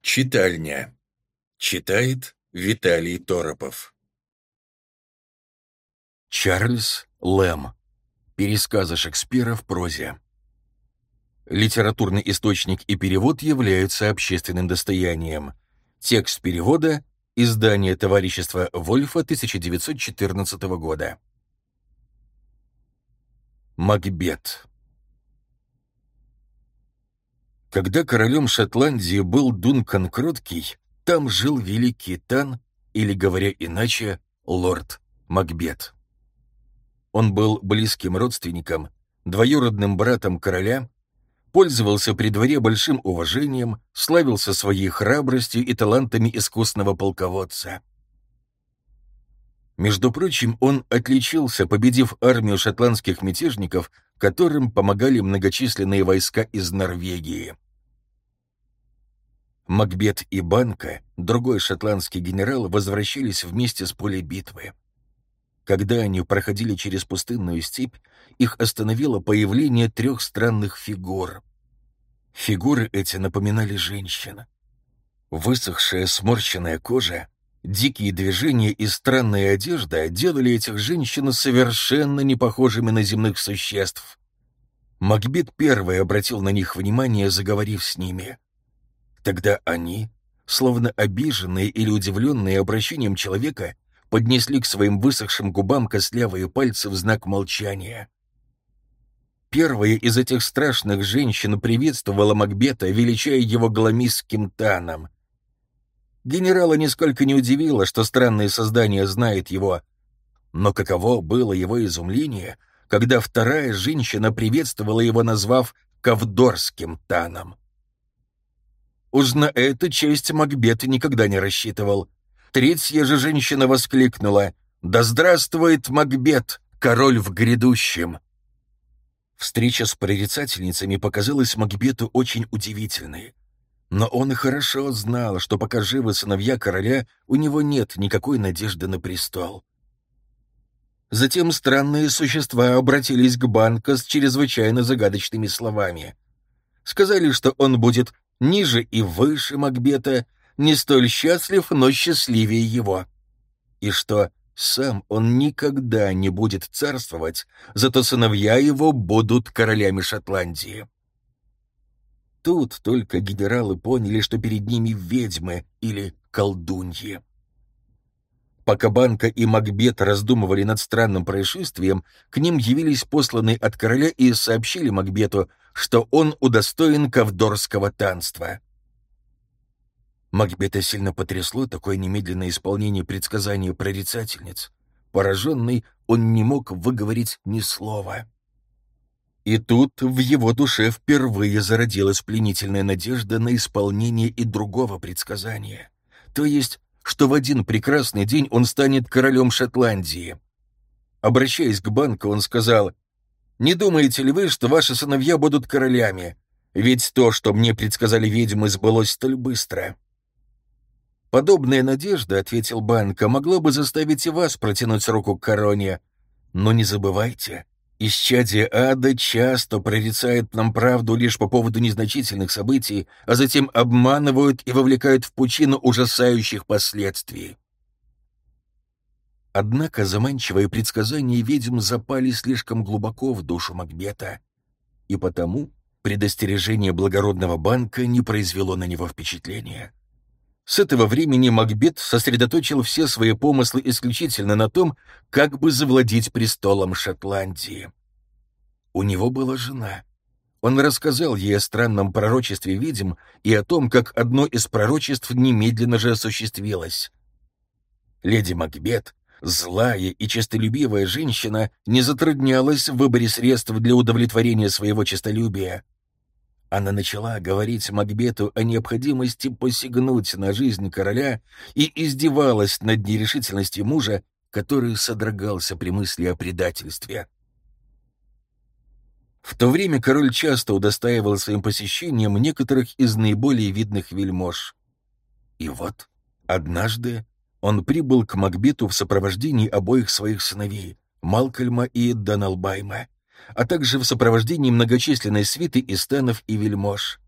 Читальня. Читает Виталий Торопов. Чарльз Лэм. Пересказы Шекспира в прозе. Литературный источник и перевод являются общественным достоянием. Текст перевода — издание товарищества Вольфа 1914 года. Макбет. Когда королем Шотландии был Дункан Кроткий, там жил великий Тан, или, говоря иначе, лорд Макбет. Он был близким родственником, двоюродным братом короля, пользовался при дворе большим уважением, славился своей храбростью и талантами искусного полководца. Между прочим, он отличился, победив армию шотландских мятежников которым помогали многочисленные войска из Норвегии. Макбет и Банка, другой шотландский генерал, возвращались вместе с поля битвы. Когда они проходили через пустынную степь, их остановило появление трех странных фигур. Фигуры эти напоминали женщин. Высохшая сморщенная кожа, Дикие движения и странная одежда делали этих женщин совершенно не похожими на земных существ. Макбет первый обратил на них внимание, заговорив с ними. Тогда они, словно обиженные или удивленные обращением человека, поднесли к своим высохшим губам костлявые пальцы в знак молчания. Первая из этих страшных женщин приветствовала Макбета, величая его гламистским таном — Генерала нисколько не удивило, что странное создание знает его. Но каково было его изумление, когда вторая женщина приветствовала его, назвав Ковдорским Таном. Уж на эту честь Макбет никогда не рассчитывал. Третья же женщина воскликнула «Да здравствует Макбет, король в грядущем!» Встреча с прорицательницами показалась Макбету очень удивительной. Но он и хорошо знал, что пока живы сыновья короля, у него нет никакой надежды на престол. Затем странные существа обратились к Банка с чрезвычайно загадочными словами. Сказали, что он будет ниже и выше Макбета, не столь счастлив, но счастливее его. И что сам он никогда не будет царствовать, зато сыновья его будут королями Шотландии. Тут только генералы поняли, что перед ними ведьмы или колдуньи. Пока Банка и Макбет раздумывали над странным происшествием, к ним явились посланные от короля и сообщили Макбету, что он удостоен ковдорского танства. Макбета сильно потрясло такое немедленное исполнение предсказания прорицательниц. Пораженный, он не мог выговорить ни слова. И тут в его душе впервые зародилась пленительная надежда на исполнение и другого предсказания. То есть, что в один прекрасный день он станет королем Шотландии. Обращаясь к банку, он сказал, «Не думаете ли вы, что ваши сыновья будут королями? Ведь то, что мне предсказали ведьмы, сбылось столь быстро». «Подобная надежда, — ответил Банка, — могла бы заставить и вас протянуть руку к короне. Но не забывайте, Исчадие ада часто прорицает нам правду лишь по поводу незначительных событий, а затем обманывают и вовлекают в пучину ужасающих последствий. Однако заманчивые предсказания ведьм запали слишком глубоко в душу Макбета, и потому предостережение благородного банка не произвело на него впечатления. С этого времени Макбет сосредоточил все свои помыслы исключительно на том, как бы завладеть престолом Шотландии. У него была жена. Он рассказал ей о странном пророчестве видим и о том, как одно из пророчеств немедленно же осуществилось. Леди Макбет, злая и честолюбивая женщина, не затруднялась в выборе средств для удовлетворения своего честолюбия. Она начала говорить Макбету о необходимости посягнуть на жизнь короля и издевалась над нерешительностью мужа, который содрогался при мысли о предательстве. В то время король часто удостаивал своим посещением некоторых из наиболее видных вельмож. И вот, однажды, он прибыл к Макбету в сопровождении обоих своих сыновей, Малкольма и Доналбайма, а также в сопровождении многочисленной свиты из станов и вельмож.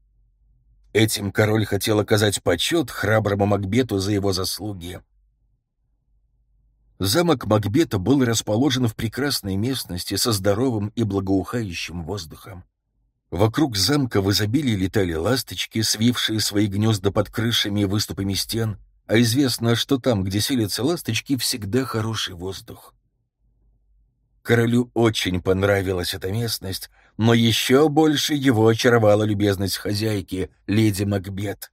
Этим король хотел оказать почет храброму Макбету за его заслуги. Замок Макбета был расположен в прекрасной местности со здоровым и благоухающим воздухом. Вокруг замка в изобилии летали ласточки, свившие свои гнезда под крышами и выступами стен, а известно, что там, где селятся ласточки, всегда хороший воздух. Королю очень понравилась эта местность, но еще больше его очаровала любезность хозяйки, леди Макбет.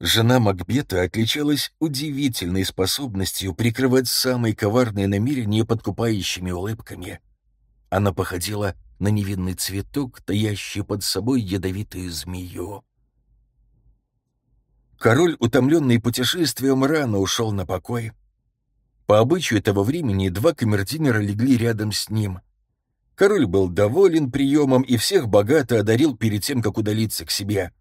Жена Макбета отличалась удивительной способностью прикрывать самые коварные намерения подкупающими улыбками. Она походила на невинный цветок, таящий под собой ядовитую змею. Король, утомленный путешествием, рано ушел на покой. По обычаю этого времени два камердинера легли рядом с ним. Король был доволен приемом и всех богато одарил перед тем, как удалиться к себе.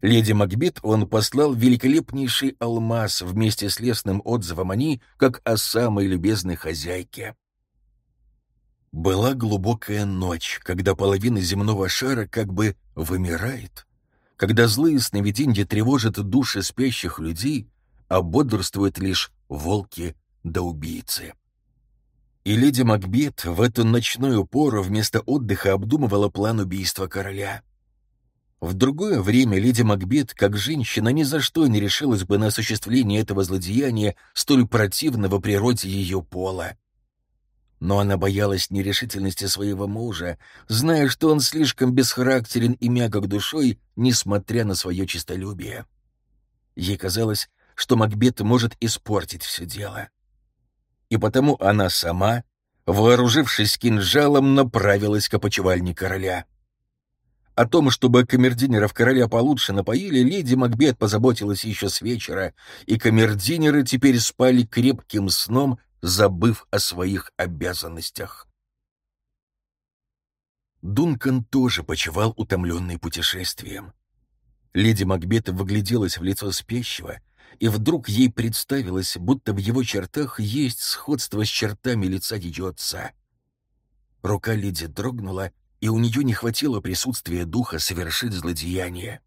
Леди Макбет он послал великолепнейший алмаз вместе с лесным отзывом о ней, как о самой любезной хозяйке. Была глубокая ночь, когда половина земного шара как бы вымирает, когда злые сновиденья тревожат души спящих людей, а бодрствуют лишь волки да убийцы. И леди Макбет в эту ночную пору вместо отдыха обдумывала план убийства короля. В другое время леди Макбет, как женщина, ни за что не решилась бы на осуществление этого злодеяния, столь противного природе ее пола но она боялась нерешительности своего мужа, зная, что он слишком бесхарактерен и мягок душой, несмотря на свое честолюбие. Ей казалось, что Макбет может испортить все дело. И потому она сама, вооружившись кинжалом, направилась к опочивальне короля. О том, чтобы камердинеров короля получше напоили, леди Макбет позаботилась еще с вечера, и камердинеры теперь спали крепким сном, забыв о своих обязанностях. Дункан тоже почевал утомленный путешествием. Леди Макбет выгляделась в лицо спящего, и вдруг ей представилось, будто в его чертах есть сходство с чертами лица ее отца. Рука леди дрогнула, и у нее не хватило присутствия духа совершить злодеяние.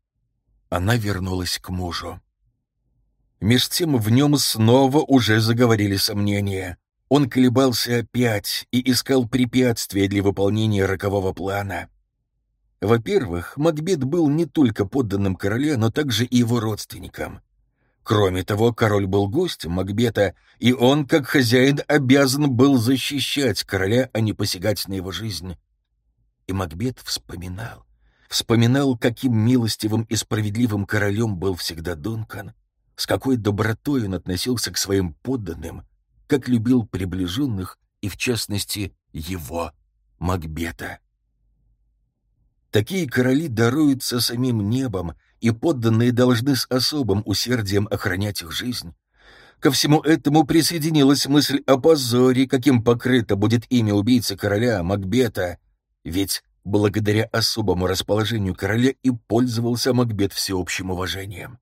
Она вернулась к мужу. Меж тем в нем снова уже заговорили сомнения. Он колебался опять и искал препятствия для выполнения рокового плана. Во-первых, Макбет был не только подданным короля, но также и его родственником. Кроме того, король был гостем Макбета, и он, как хозяин, обязан был защищать короля, а не посягать на его жизнь. И Макбет вспоминал, вспоминал, каким милостивым и справедливым королем был всегда Дункан, с какой добротой он относился к своим подданным, как любил приближенных и, в частности, его, Макбета. Такие короли даруются самим небом, и подданные должны с особым усердием охранять их жизнь. Ко всему этому присоединилась мысль о позоре, каким покрыто будет имя убийцы короля Макбета, ведь благодаря особому расположению короля и пользовался Макбет всеобщим уважением.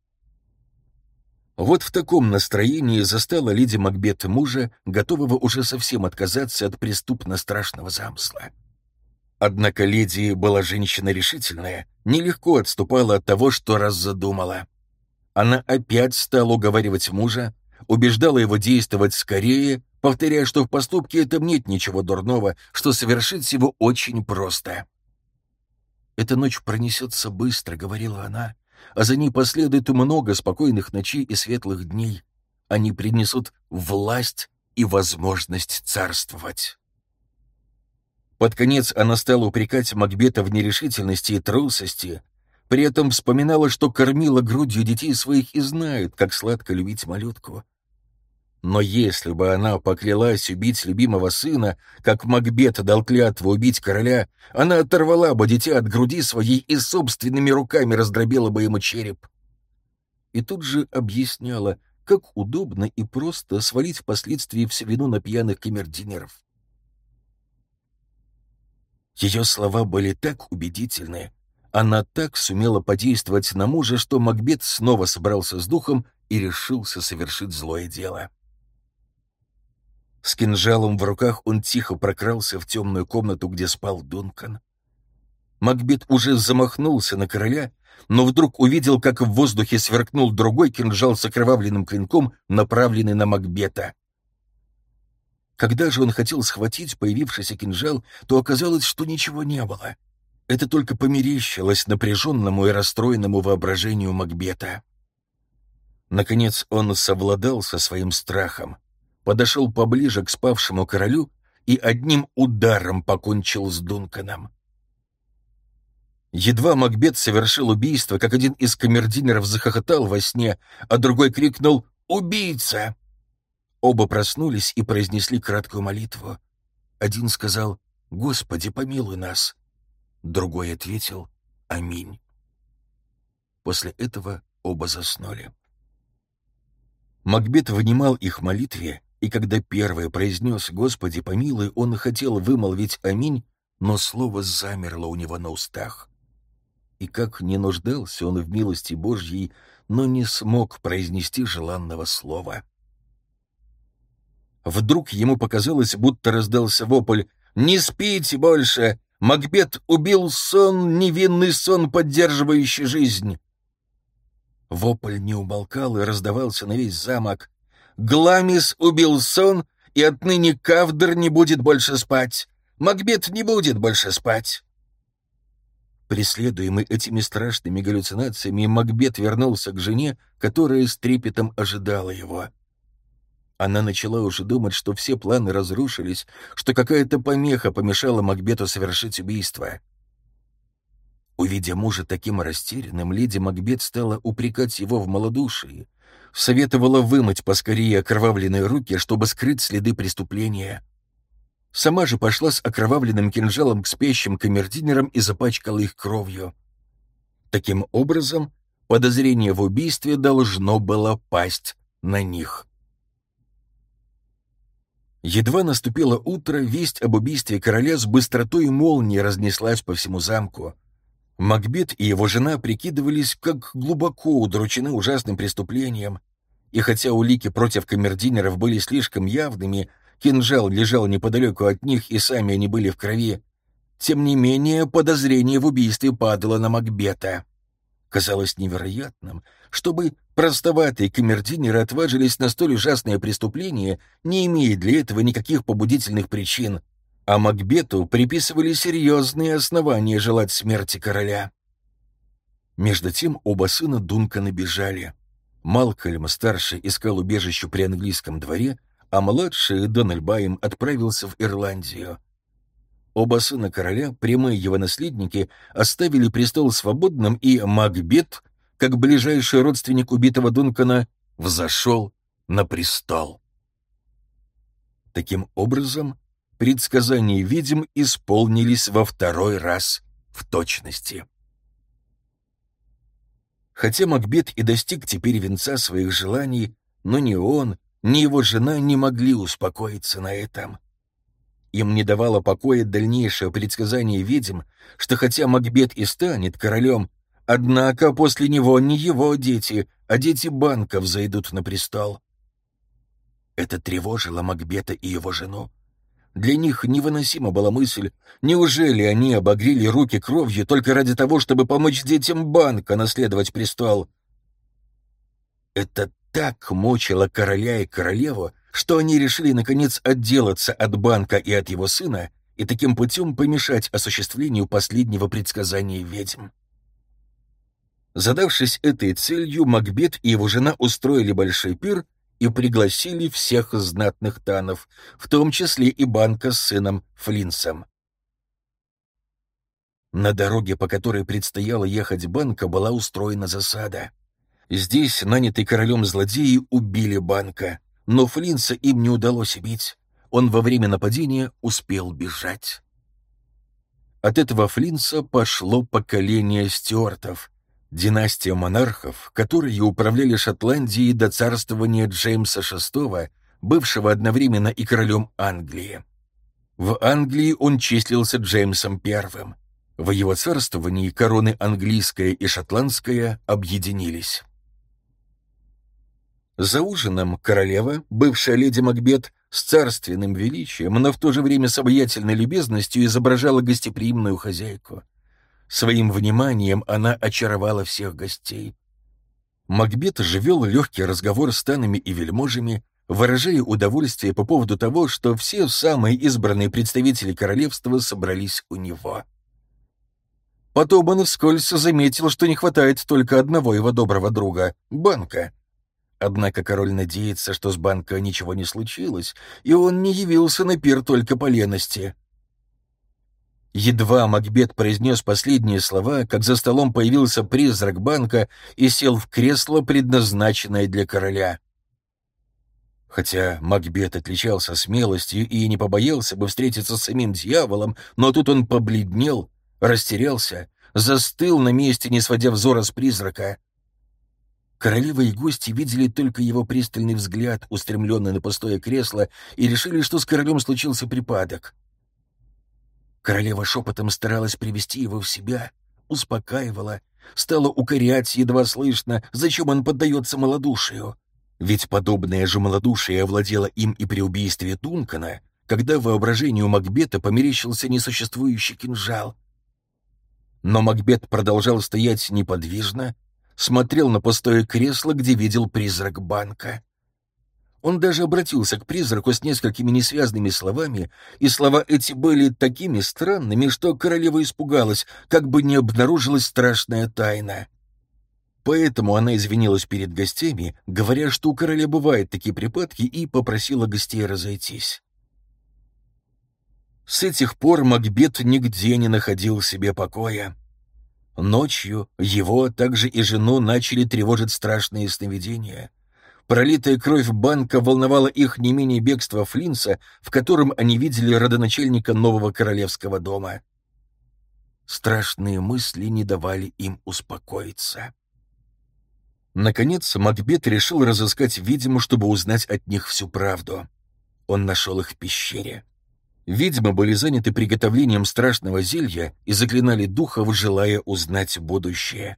Вот в таком настроении застала леди Макбет мужа, готового уже совсем отказаться от преступно страшного замысла. Однако леди была женщина решительная, нелегко отступала от того, что раз задумала. Она опять стала уговаривать мужа, убеждала его действовать скорее, повторяя, что в поступке этом нет ничего дурного, что совершить его очень просто. «Эта ночь пронесется быстро», — говорила она, а за ней последует много спокойных ночей и светлых дней. Они принесут власть и возможность царствовать. Под конец она стала упрекать Макбета в нерешительности и трусости, при этом вспоминала, что кормила грудью детей своих и знает, как сладко любить малютку. Но если бы она поклялась убить любимого сына, как Макбет дал клятву убить короля, она оторвала бы дитя от груди своей и собственными руками раздробила бы ему череп. И тут же объясняла, как удобно и просто свалить впоследствии всю вину на пьяных камердинеров. Ее слова были так убедительны, она так сумела подействовать на мужа, что Макбет снова собрался с духом и решился совершить злое дело. С кинжалом в руках он тихо прокрался в темную комнату, где спал Дункан. Макбет уже замахнулся на короля, но вдруг увидел, как в воздухе сверкнул другой кинжал с окровавленным клинком, направленный на Макбета. Когда же он хотел схватить появившийся кинжал, то оказалось, что ничего не было. Это только померещилось напряженному и расстроенному воображению Макбета. Наконец он совладал со своим страхом, подошел поближе к спавшему королю и одним ударом покончил с Дунканом. Едва Макбет совершил убийство, как один из камердинеров захохотал во сне, а другой крикнул «Убийца!». Оба проснулись и произнесли краткую молитву. Один сказал «Господи, помилуй нас!», другой ответил «Аминь». После этого оба заснули. Макбет внимал их молитве, и когда первый произнес «Господи, помилуй», он хотел вымолвить «Аминь», но слово замерло у него на устах и как не нуждался он в милости Божьей, но не смог произнести желанного слова. Вдруг ему показалось, будто раздался вопль «Не спите больше! Макбет убил сон, невинный сон, поддерживающий жизнь!» Вопль не умолкал и раздавался на весь замок. «Гламис убил сон, и отныне Кавдр не будет больше спать! Макбет не будет больше спать!» Преследуемый этими страшными галлюцинациями, Макбет вернулся к жене, которая с трепетом ожидала его. Она начала уже думать, что все планы разрушились, что какая-то помеха помешала Макбету совершить убийство. Увидя мужа таким растерянным, леди Макбет стала упрекать его в малодушии, советовала вымыть поскорее окровавленные руки, чтобы скрыть следы преступления. Сама же пошла с окровавленным кинжалом к спящим камердинерам и запачкала их кровью. Таким образом, подозрение в убийстве должно было пасть на них. Едва наступило утро, весть об убийстве короля с быстротой молнии разнеслась по всему замку. Макбет и его жена прикидывались, как глубоко удручены ужасным преступлением, и хотя улики против камердинеров были слишком явными, Кинжал лежал неподалеку от них, и сами они были в крови. Тем не менее, подозрение в убийстве падало на Макбета. Казалось невероятным, чтобы простоватые камердинеры отважились на столь ужасное преступление, не имея для этого никаких побудительных причин, а Макбету приписывали серьезные основания желать смерти короля. Между тем оба сына Дункана бежали. Малкольм, старший, искал убежище при английском дворе, а младший Дональбайм отправился в Ирландию. Оба сына короля, прямые его наследники, оставили престол свободным, и Макбет, как ближайший родственник убитого Дункана, взошел на престол. Таким образом, предсказания видим исполнились во второй раз в точности. Хотя Макбет и достиг теперь венца своих желаний, но ни он, ни его жена не могли успокоиться на этом. Им не давало покоя дальнейшее предсказание ведьм, что хотя Макбет и станет королем, однако после него не его дети, а дети банков зайдут на престол. Это тревожило Макбета и его жену. Для них невыносима была мысль, неужели они обогрели руки кровью только ради того, чтобы помочь детям банка наследовать престол? Это так мучила короля и королеву, что они решили, наконец, отделаться от банка и от его сына и таким путем помешать осуществлению последнего предсказания ведьм. Задавшись этой целью, Макбет и его жена устроили большой пир и пригласили всех знатных танов, в том числе и банка с сыном Флинсом. На дороге, по которой предстояло ехать банка, была устроена засада — Здесь нанятые королем злодеи убили банка, но Флинса им не удалось убить. Он во время нападения успел бежать. От этого Флинса пошло поколение стюартов, династия монархов, которые управляли Шотландией до царствования Джеймса VI, бывшего одновременно и королем Англии. В Англии он числился Джеймсом I. В его царствовании короны английская и шотландская объединились. За ужином королева, бывшая леди Макбет, с царственным величием, но в то же время с обаятельной любезностью изображала гостеприимную хозяйку. Своим вниманием она очаровала всех гостей. Макбет же вел легкий разговор с танами и вельможами, выражая удовольствие по поводу того, что все самые избранные представители королевства собрались у него. Потом он вскользь заметил, что не хватает только одного его доброго друга — Банка. Однако король надеется, что с Банка ничего не случилось, и он не явился на пир только по лености. Едва Макбет произнес последние слова, как за столом появился призрак банка и сел в кресло, предназначенное для короля. Хотя Макбет отличался смелостью и не побоялся бы встретиться с самим дьяволом, но тут он побледнел, растерялся, застыл на месте, не сводя взора с призрака. Королева и гости видели только его пристальный взгляд, устремленный на пустое кресло, и решили, что с королем случился припадок. Королева шепотом старалась привести его в себя, успокаивала, стала укорять едва слышно, зачем он поддается малодушию. Ведь подобное же малодушие овладело им и при убийстве Дункана, когда воображению Макбета померещился несуществующий кинжал. Но Макбет продолжал стоять неподвижно, смотрел на пустое кресло, где видел призрак банка. Он даже обратился к призраку с несколькими несвязными словами, и слова эти были такими странными, что королева испугалась, как бы не обнаружилась страшная тайна. Поэтому она извинилась перед гостями, говоря, что у короля бывают такие припадки, и попросила гостей разойтись. С этих пор Макбет нигде не находил себе покоя. Ночью его, а также и жену, начали тревожить страшные сновидения. Пролитая кровь банка волновала их не менее бегства Флинса, в котором они видели родоначальника нового королевского дома. Страшные мысли не давали им успокоиться. Наконец, Макбет решил разыскать ведьму, чтобы узнать от них всю правду. Он нашел их в пещере. Ведьмы были заняты приготовлением страшного зелья и заклинали духов, желая узнать будущее.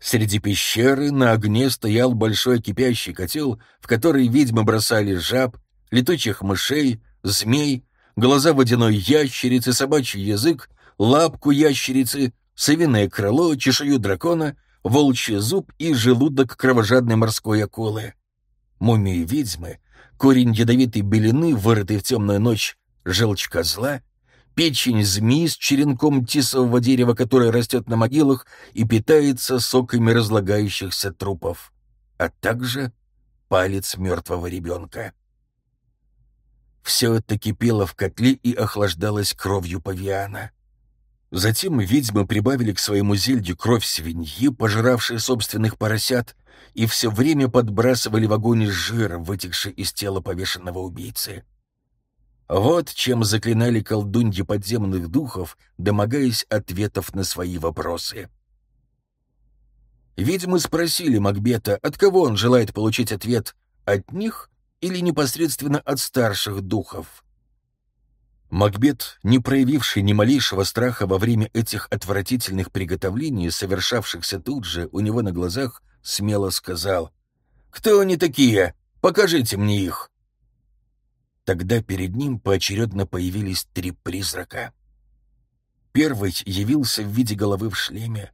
Среди пещеры на огне стоял большой кипящий котел, в который ведьмы бросали жаб, летучих мышей, змей, глаза водяной ящерицы, собачий язык, лапку ящерицы, совиное крыло, чешую дракона, волчий зуб и желудок кровожадной морской акулы. Мумии ведьмы, корень ядовитой белины, вырытый в темную ночь, желчь козла, печень змеи с черенком тисового дерева, которое растет на могилах и питается соками разлагающихся трупов, а также палец мертвого ребенка. Все это кипело в котле и охлаждалось кровью павиана. Затем ведьмы прибавили к своему зелью кровь свиньи, пожиравшей собственных поросят, и все время подбрасывали в огонь жир, вытекший из тела повешенного убийцы. Вот чем заклинали колдуньи подземных духов, домогаясь ответов на свои вопросы. Ведьмы спросили Макбета, от кого он желает получить ответ, от них или непосредственно от старших духов. Макбет, не проявивший ни малейшего страха во время этих отвратительных приготовлений, совершавшихся тут же у него на глазах, смело сказал, «Кто они такие? Покажите мне их!» Тогда перед ним поочередно появились три призрака. Первый явился в виде головы в шлеме.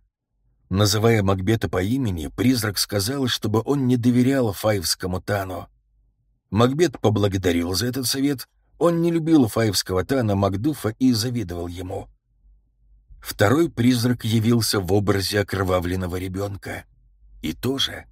Называя Макбета по имени, призрак сказал, чтобы он не доверял фаевскому Тану. Макбет поблагодарил за этот совет, он не любил фаевского Тана Макдуфа и завидовал ему. Второй призрак явился в образе окровавленного ребенка. И тоже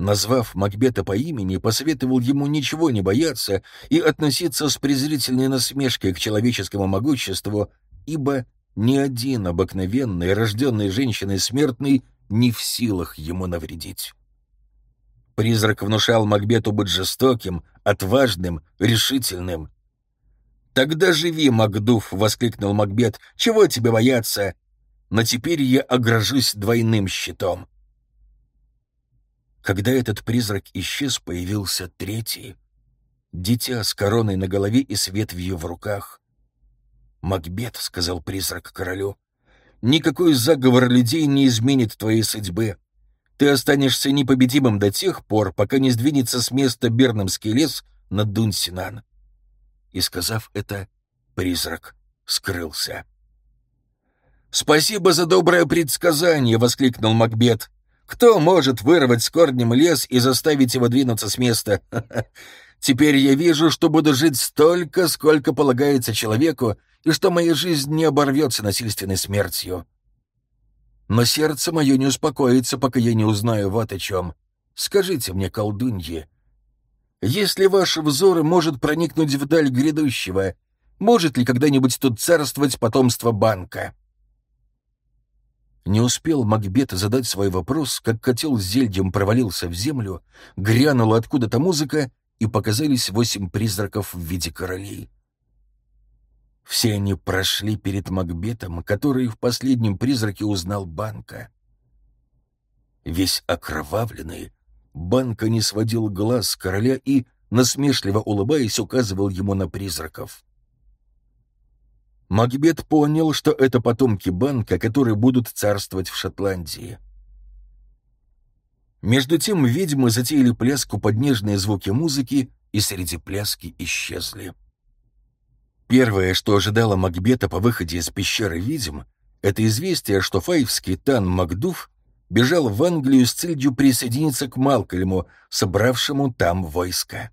назвав Макбета по имени, посоветовал ему ничего не бояться и относиться с презрительной насмешкой к человеческому могуществу, ибо ни один обыкновенный, рожденный женщиной смертный, не в силах ему навредить. Призрак внушал Макбету быть жестоким, отважным, решительным. «Тогда живи, Макдув!» — воскликнул Макбет. «Чего тебе бояться? Но теперь я огражусь двойным щитом». Когда этот призрак исчез, появился третий. Дитя с короной на голове и с ветвью в руках. «Макбет», — сказал призрак королю, — «никакой заговор людей не изменит твоей судьбы. Ты останешься непобедимым до тех пор, пока не сдвинется с места Бернамский лес на Дунсинан». И, сказав это, призрак скрылся. «Спасибо за доброе предсказание!» — воскликнул Макбет. «Кто может вырвать с корнем лес и заставить его двинуться с места? Теперь я вижу, что буду жить столько, сколько полагается человеку, и что моя жизнь не оборвется насильственной смертью. Но сердце мое не успокоится, пока я не узнаю вот о чем. Скажите мне, колдуньи, если ваш взор может проникнуть вдаль грядущего, может ли когда-нибудь тут царствовать потомство банка?» Не успел Макбет задать свой вопрос, как котел с зельдем провалился в землю, грянула откуда-то музыка, и показались восемь призраков в виде королей. Все они прошли перед Макбетом, который в последнем призраке узнал Банка. Весь окровавленный, Банка не сводил глаз с короля и, насмешливо улыбаясь, указывал ему на призраков. Макбет понял, что это потомки Банка, которые будут царствовать в Шотландии. Между тем ведьмы затеяли пляску под нежные звуки музыки и среди пляски исчезли. Первое, что ожидало Макбета по выходе из пещеры ведьм, это известие, что файвский Тан Макдув бежал в Англию с целью присоединиться к Малкольму, собравшему там войско.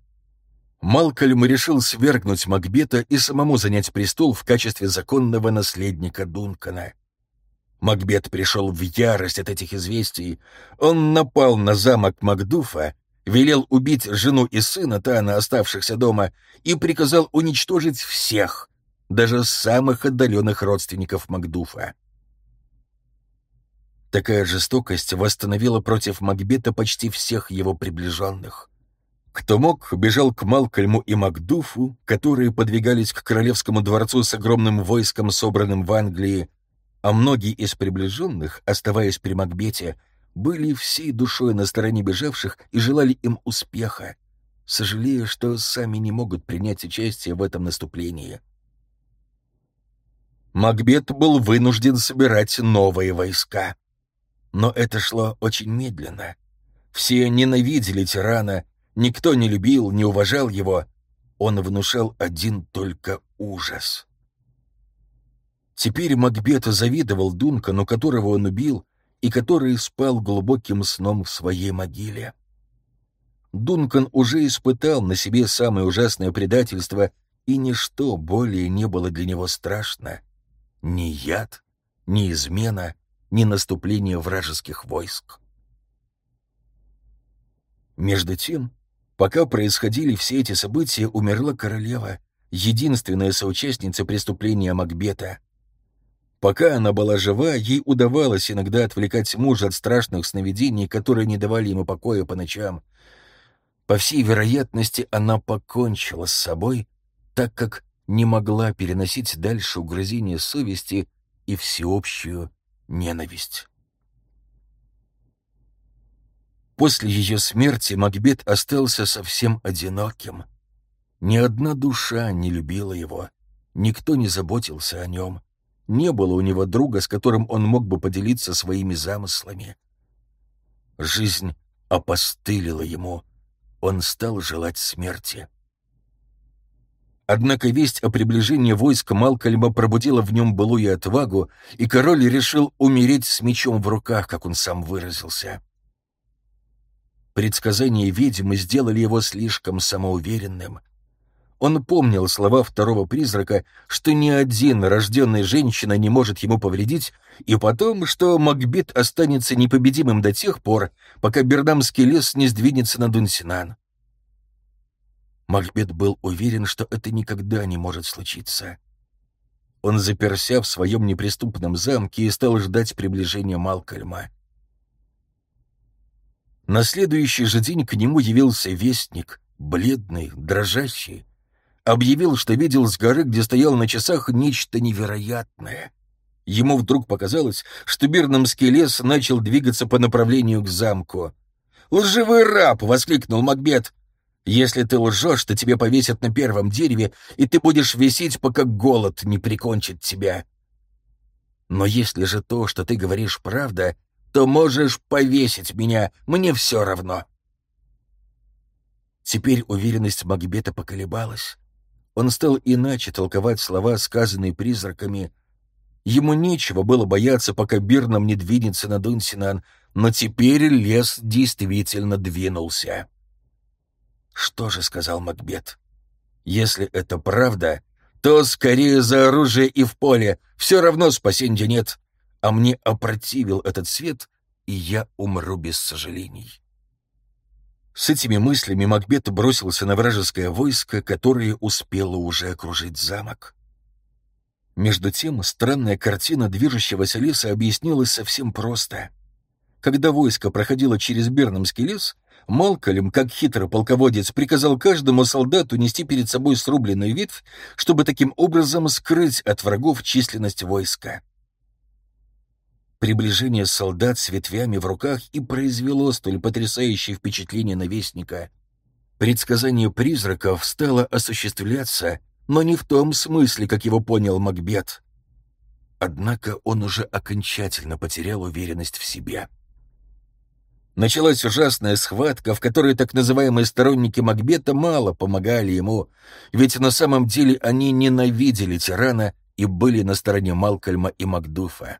Малкольм решил свергнуть Макбета и самому занять престол в качестве законного наследника Дункана. Макбет пришел в ярость от этих известий. Он напал на замок Макдуфа, велел убить жену и сына Тана, оставшихся дома, и приказал уничтожить всех, даже самых отдаленных родственников Макдуфа. Такая жестокость восстановила против Макбета почти всех его приближенных. Кто мог, бежал к Малкольму и Макдуфу, которые подвигались к королевскому дворцу с огромным войском, собранным в Англии, а многие из приближенных, оставаясь при Макбете, были всей душой на стороне бежавших и желали им успеха, сожалея, что сами не могут принять участие в этом наступлении. Макбет был вынужден собирать новые войска. Но это шло очень медленно. Все ненавидели тирана, никто не любил, не уважал его. Он внушал один только ужас. Теперь Макбет завидовал Дункану, которого он убил, и который спал глубоким сном в своей могиле. Дункан уже испытал на себе самое ужасное предательство, и ничто более не было для него страшно. Ни яд, ни измена — ни наступления вражеских войск. Между тем, пока происходили все эти события, умерла королева, единственная соучастница преступления Макбета. Пока она была жива, ей удавалось иногда отвлекать мужа от страшных сновидений, которые не давали ему покоя по ночам. По всей вероятности, она покончила с собой, так как не могла переносить дальше угрызения совести и всеобщую ненависть. После ее смерти Макбет остался совсем одиноким. Ни одна душа не любила его, никто не заботился о нем. Не было у него друга, с которым он мог бы поделиться своими замыслами. Жизнь опостылила ему, он стал желать смерти. Однако весть о приближении войска Малкольма пробудила в нем былую отвагу, и король решил умереть с мечом в руках, как он сам выразился. Предсказания ведьмы сделали его слишком самоуверенным. Он помнил слова второго призрака, что ни один рожденный женщина не может ему повредить, и потом, что Макбет останется непобедимым до тех пор, пока Бердамский лес не сдвинется на Дунсинан. Макбет был уверен, что это никогда не может случиться. Он заперся в своем неприступном замке и стал ждать приближения Малкольма. На следующий же день к нему явился вестник, бледный, дрожащий. Объявил, что видел с горы, где стоял на часах, нечто невероятное. Ему вдруг показалось, что Бирнамский лес начал двигаться по направлению к замку. «Лживый раб!» — воскликнул Макбет. Если ты лжешь, то тебе повесят на первом дереве, и ты будешь висеть, пока голод не прикончит тебя. Но если же то, что ты говоришь, правда, то можешь повесить меня, мне все равно. Теперь уверенность Макбета поколебалась. Он стал иначе толковать слова, сказанные призраками. Ему нечего было бояться, пока Бирном не двинется на Дунсинан, но теперь лес действительно двинулся. «Что же?» — сказал Макбет. «Если это правда, то скорее за оружие и в поле. Все равно спасенья нет. А мне опротивил этот свет, и я умру без сожалений». С этими мыслями Макбет бросился на вражеское войско, которое успело уже окружить замок. Между тем, странная картина движущегося леса объяснилась совсем просто. Когда войско проходило через Бернамский лес, Малкольм, как хитрый полководец, приказал каждому солдату нести перед собой срубленную ветвь, чтобы таким образом скрыть от врагов численность войска. Приближение солдат с ветвями в руках и произвело столь потрясающее впечатление на вестника. Предсказание призраков стало осуществляться, но не в том смысле, как его понял Макбет. Однако он уже окончательно потерял уверенность в себе. Началась ужасная схватка, в которой так называемые сторонники Макбета мало помогали ему, ведь на самом деле они ненавидели тирана и были на стороне Малкольма и Макдуфа.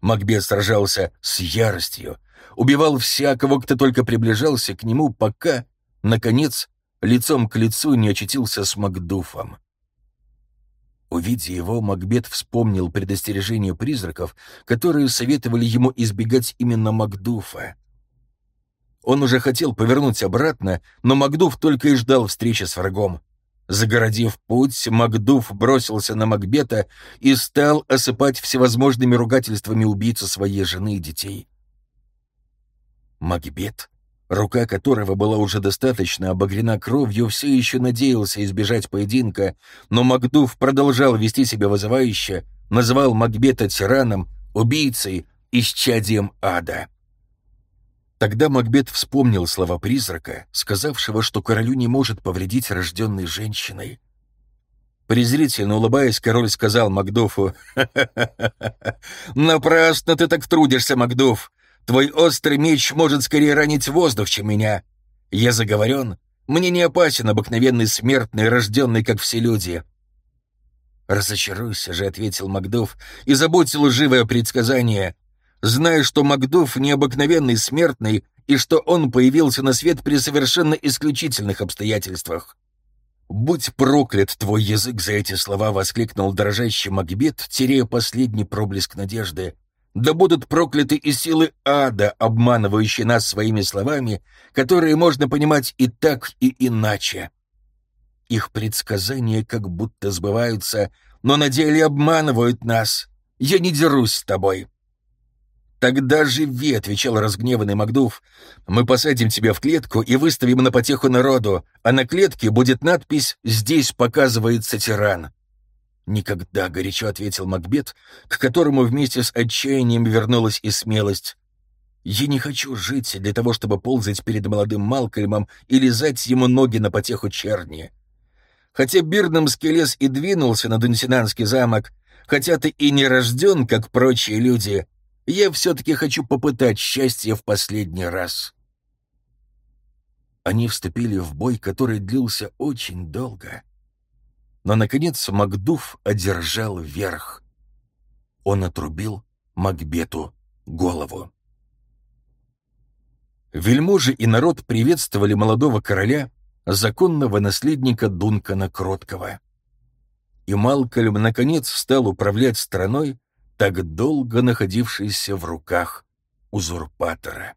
Макбет сражался с яростью, убивал всякого, кто только приближался к нему, пока, наконец, лицом к лицу не очутился с Макдуфом. Увидя его, Макбет вспомнил предостережение призраков, которые советовали ему избегать именно Макдуфа. Он уже хотел повернуть обратно, но Макдуф только и ждал встречи с врагом. Загородив путь, Макдуф бросился на Макбета и стал осыпать всевозможными ругательствами убийцу своей жены и детей. Макбет рука которого была уже достаточно обогрена кровью, все еще надеялся избежать поединка, но Макдув продолжал вести себя вызывающе, называл Макбета тираном, убийцей, исчадием ада. Тогда Макбет вспомнил слова призрака, сказавшего, что королю не может повредить рожденной женщиной. Презрительно улыбаясь, король сказал «Ха-ха-ха! Напрасно ты так трудишься, Макдуф! Твой острый меч может скорее ранить воздух, чем меня. Я заговорен. Мне не опасен обыкновенный смертный, рожденный, как все люди». «Разочаруйся же», — ответил Макдув, — «и забудь лживое предсказание. Зная, что Макдув необыкновенный смертный и что он появился на свет при совершенно исключительных обстоятельствах». «Будь проклят твой язык за эти слова!» — воскликнул дрожащий Макбет, теряя последний проблеск надежды. Да будут прокляты и силы ада, обманывающие нас своими словами, которые можно понимать и так, и иначе. Их предсказания как будто сбываются, но на деле обманывают нас. Я не дерусь с тобой. «Тогда живи», — отвечал разгневанный Макдув. «Мы посадим тебя в клетку и выставим на потеху народу, а на клетке будет надпись «Здесь показывается тиран». «Никогда», — горячо ответил Макбет, к которому вместе с отчаянием вернулась и смелость. «Я не хочу жить для того, чтобы ползать перед молодым Малкольмом и лизать ему ноги на потеху черни. Хотя Бирнамский лес и двинулся на Дунсинанский замок, хотя ты и не рожден, как прочие люди, я все-таки хочу попытать счастье в последний раз». Они вступили в бой, который длился очень долго — но, наконец, Макдув одержал верх. Он отрубил Макбету голову. Вельможи и народ приветствовали молодого короля, законного наследника Дункана Кроткого. И Малкольм, наконец, стал управлять страной, так долго находившейся в руках узурпатора.